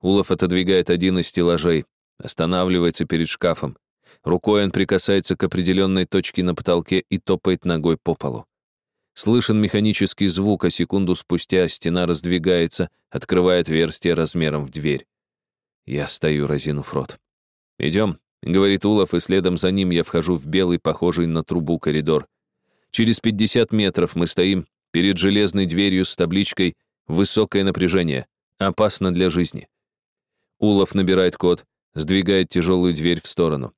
Улов отодвигает один из стеллажей, останавливается перед шкафом. Рукой он прикасается к определенной точке на потолке и топает ногой по полу. Слышен механический звук, а секунду спустя стена раздвигается, открывая отверстие размером в дверь. Я стою, разинув рот. «Идем», — говорит Улов, и следом за ним я вхожу в белый, похожий на трубу коридор. Через 50 метров мы стоим перед железной дверью с табличкой «Высокое напряжение. Опасно для жизни». Улов набирает код, сдвигает тяжелую дверь в сторону.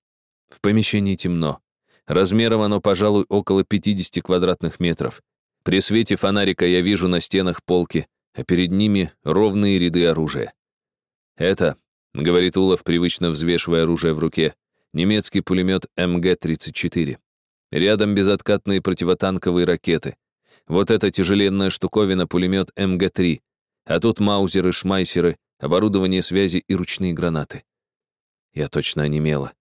В помещении темно. Размером оно, пожалуй, около 50 квадратных метров. При свете фонарика я вижу на стенах полки, а перед ними ровные ряды оружия. Это — говорит Улов, привычно взвешивая оружие в руке. Немецкий пулемет МГ-34. Рядом безоткатные противотанковые ракеты. Вот эта тяжеленная штуковина — пулемет МГ-3. А тут маузеры, шмайсеры, оборудование связи и ручные гранаты. Я точно онемела.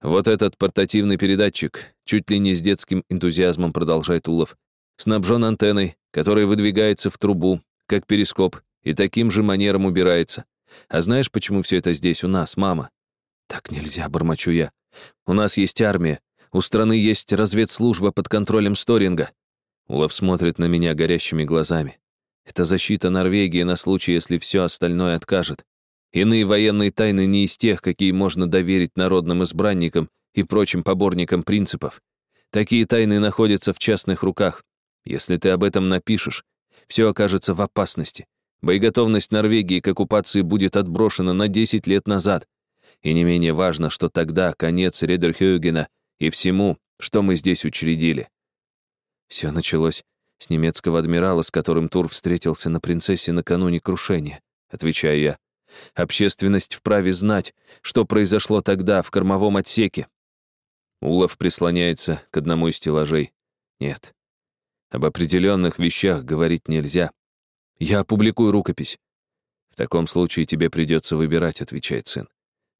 Вот этот портативный передатчик, чуть ли не с детским энтузиазмом продолжает Улов, снабжен антенной, которая выдвигается в трубу, как перископ, и таким же манером убирается. А знаешь, почему все это здесь у нас, мама? Так нельзя, бормочу я. У нас есть армия. У страны есть разведслужба под контролем Сторинга. Улов смотрит на меня горящими глазами. Это защита Норвегии на случай, если все остальное откажет. Иные военные тайны не из тех, какие можно доверить народным избранникам и прочим поборникам принципов. Такие тайны находятся в частных руках. Если ты об этом напишешь, все окажется в опасности. Боеготовность Норвегии к оккупации будет отброшена на 10 лет назад. И не менее важно, что тогда конец Редерхюгена и всему, что мы здесь учредили. Все началось с немецкого адмирала, с которым Тур встретился на принцессе накануне крушения, отвечаю я. Общественность вправе знать, что произошло тогда в кормовом отсеке. Улов прислоняется к одному из стеллажей. Нет, об определенных вещах говорить нельзя. Я опубликую рукопись. В таком случае тебе придется выбирать, отвечает сын.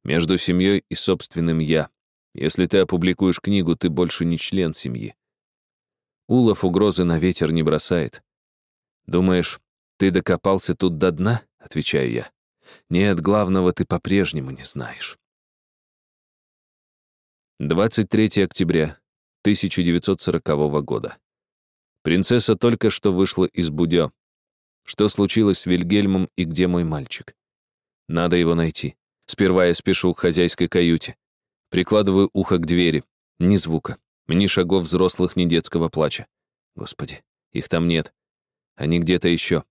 Между семьей и собственным «я». Если ты опубликуешь книгу, ты больше не член семьи. Улов угрозы на ветер не бросает. Думаешь, ты докопался тут до дна? Отвечаю я. Нет, главного ты по-прежнему не знаешь. 23 октября 1940 года. Принцесса только что вышла из Будё. Что случилось с Вильгельмом и где мой мальчик? Надо его найти. Сперва я спешу к хозяйской каюте. Прикладываю ухо к двери. Ни звука. Ни шагов взрослых, ни детского плача. Господи, их там нет. Они где-то еще.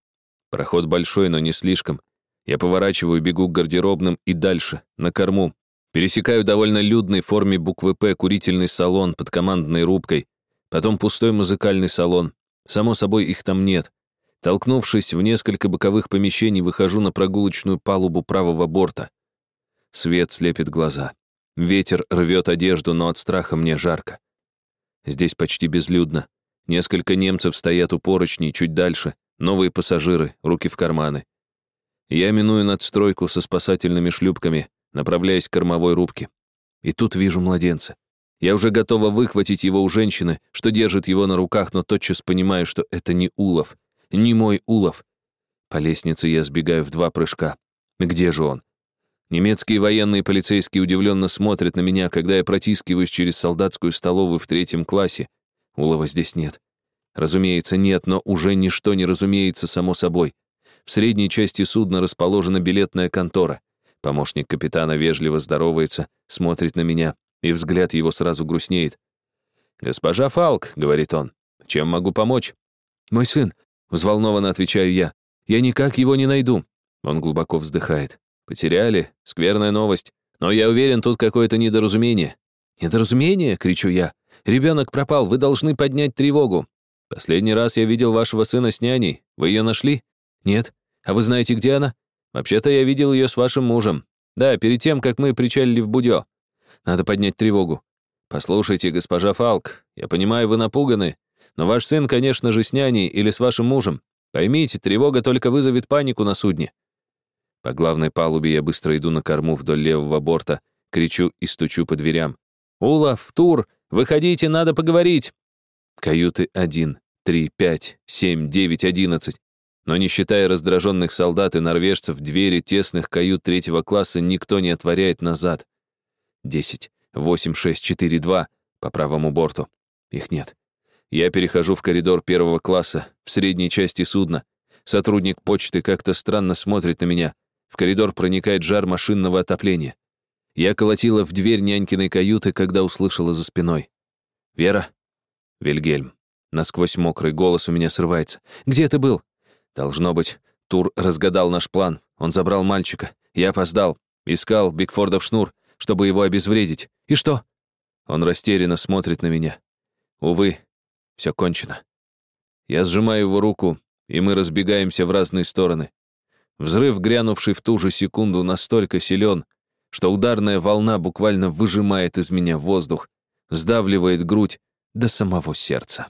Проход большой, но не слишком. Я поворачиваю, бегу к гардеробным и дальше, на корму. Пересекаю довольно людный форме буквы «П» курительный салон под командной рубкой. Потом пустой музыкальный салон. Само собой, их там нет. Толкнувшись в несколько боковых помещений, выхожу на прогулочную палубу правого борта. Свет слепит глаза. Ветер рвет одежду, но от страха мне жарко. Здесь почти безлюдно. Несколько немцев стоят у поручней чуть дальше, новые пассажиры, руки в карманы. Я миную надстройку со спасательными шлюпками, направляясь к кормовой рубке. И тут вижу младенца. Я уже готова выхватить его у женщины, что держит его на руках, но тотчас понимаю, что это не улов не мой улов. По лестнице я сбегаю в два прыжка. Где же он? Немецкие военные полицейские удивленно смотрят на меня, когда я протискиваюсь через солдатскую столовую в третьем классе. Улова здесь нет. Разумеется, нет, но уже ничто не разумеется само собой. В средней части судна расположена билетная контора. Помощник капитана вежливо здоровается, смотрит на меня, и взгляд его сразу грустнеет. «Госпожа Фалк», — говорит он, — «чем могу помочь?» «Мой сын, Взволнованно отвечаю я. Я никак его не найду. Он глубоко вздыхает. Потеряли. Скверная новость. Но я уверен, тут какое-то недоразумение. Недоразумение? Кричу я. Ребенок пропал, вы должны поднять тревогу. Последний раз я видел вашего сына с няней. Вы ее нашли? Нет. А вы знаете, где она? Вообще-то я видел ее с вашим мужем. Да, перед тем, как мы причалили в Будё. Надо поднять тревогу. Послушайте, госпожа Фалк, я понимаю, вы напуганы, но ваш сын, конечно же, с няней или с вашим мужем. Поймите, тревога только вызовет панику на судне. По главной палубе я быстро иду на корму вдоль левого борта, кричу и стучу по дверям. «Улов, Тур, выходите, надо поговорить!» Каюты 1, 3, 5, 7, 9, 11. Но не считая раздраженных солдат и норвежцев, двери тесных кают третьего класса никто не отворяет назад. 10, 8, 6, 4, 2 по правому борту. Их нет. Я перехожу в коридор первого класса, в средней части судна. Сотрудник почты как-то странно смотрит на меня. В коридор проникает жар машинного отопления. Я колотила в дверь нянькиной каюты, когда услышала за спиной. «Вера?» «Вильгельм». Насквозь мокрый голос у меня срывается. «Где ты был?» «Должно быть, Тур разгадал наш план. Он забрал мальчика. Я опоздал. Искал Бигфордов шнур, чтобы его обезвредить. И что?» Он растерянно смотрит на меня. Увы, все кончено. Я сжимаю его руку, и мы разбегаемся в разные стороны. Взрыв, грянувший в ту же секунду, настолько силен, что ударная волна буквально выжимает из меня воздух, сдавливает грудь до самого сердца.